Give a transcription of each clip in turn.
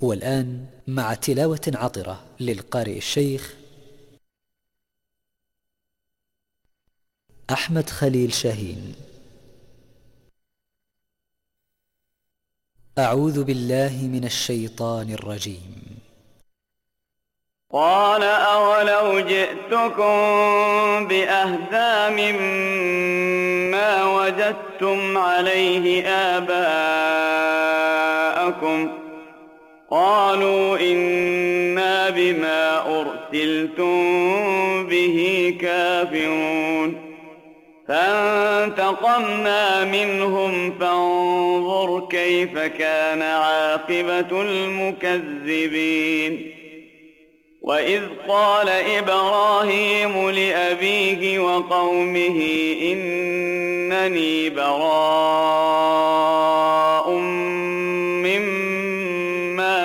والآن مع تلاوة عطرة للقارئ الشيخ أحمد خليل شاهين. أعوذ بالله من الشيطان الرجيم. قال أولو جئتكم بأهدى مما وجدتم عليه آباءكم قالوا إنا بما أرسلتم به كافرون. فانتقمنا منهم فانظر كيف كان عاقبة المكذبين. وَإِذْ قَالَ إِبْرَاهِيمُ لِأَبِيهِ وَقَوْمِهِ إِنَّنِي بَرَاءٌ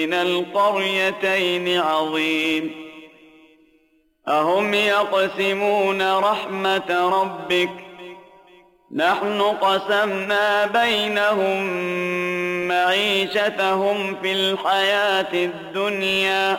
بين القريتين عظيم. أهم يقسمون رحمة ربك. نحن قسمنا بينهم معيشتهم في الحياة الدنيا.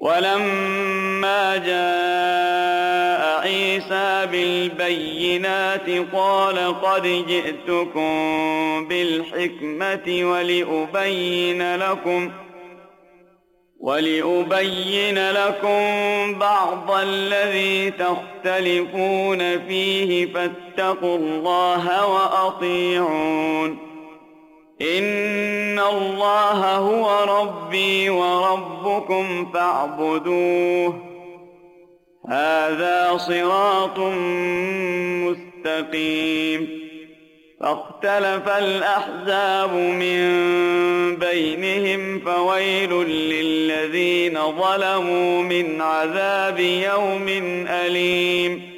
ولما جاء عيسى بالبينات قال قد جئتكم بالحكمة ولأبين لكم ولأبين لكم بعض الذي تختلفون فيه فاتقوا الله وأطيعون ان اللہ هو ربی وربکم فاعبدوه هذا صراط مستقیم فاختلف الأحزاب من بينهم فويل للذين ظلموا من عذاب يوم أليم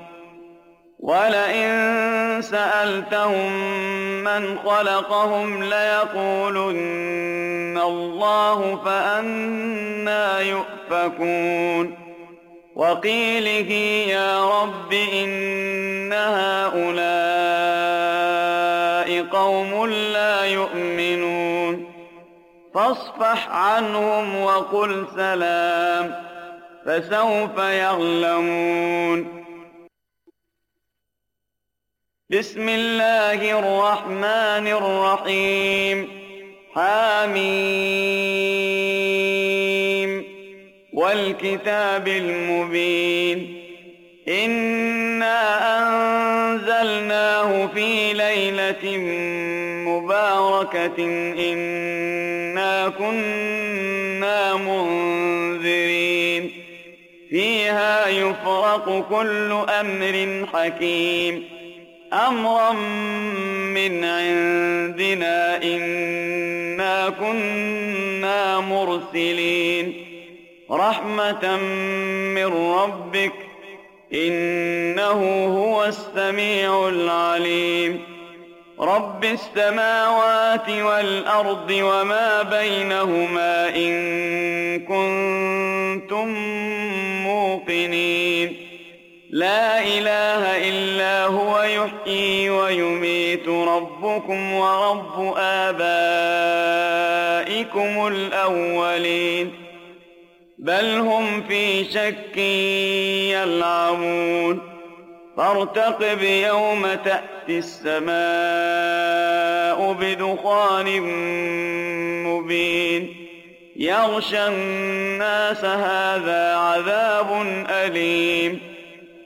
وَلَئِن سَأَلْتَهُم مَّنْ خَلَقَهُمْ لَيَقُولُنَّ اللَّهُ فَأَنَّىٰ يُؤْفَكُونَ. وَقِيلِهِ يَا رَبِّ إِنَّ هَٰؤُلَاءِ قَوْمٌ لَّا يُؤْمِنُونَ. فَاصْفَحْ عَنْهُمْ وَقُلْ سَلَامٌ فَسَوْفَ يَعْلَمُونَ. بسم الله الرحمن الرحيم. حاميم والكتاب المبين. إنا أنزلناه في ليلة مباركة. إنا كنا منذرين. فيها يفرق كل أمر حكيم. أمرا من عندنا إنا كنا مرسلين. رحمة من ربك إنه هو السميع العليم. رب السماوات والأرض وما بينهما إن كنتم موقنين. لا إله إلا هو يحيي ويميت. ربكم ورب آبائكم الأولين. بل هم في شك يلعبون. فارتقب يوم تأتي السماء بدخان مبين. يغشى الناس هذا عذاب أليم.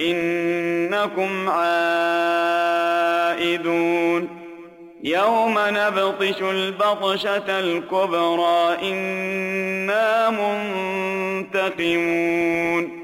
إنكم عائدون. يوم نبطش البطشة الكبرى إنا منتقمون.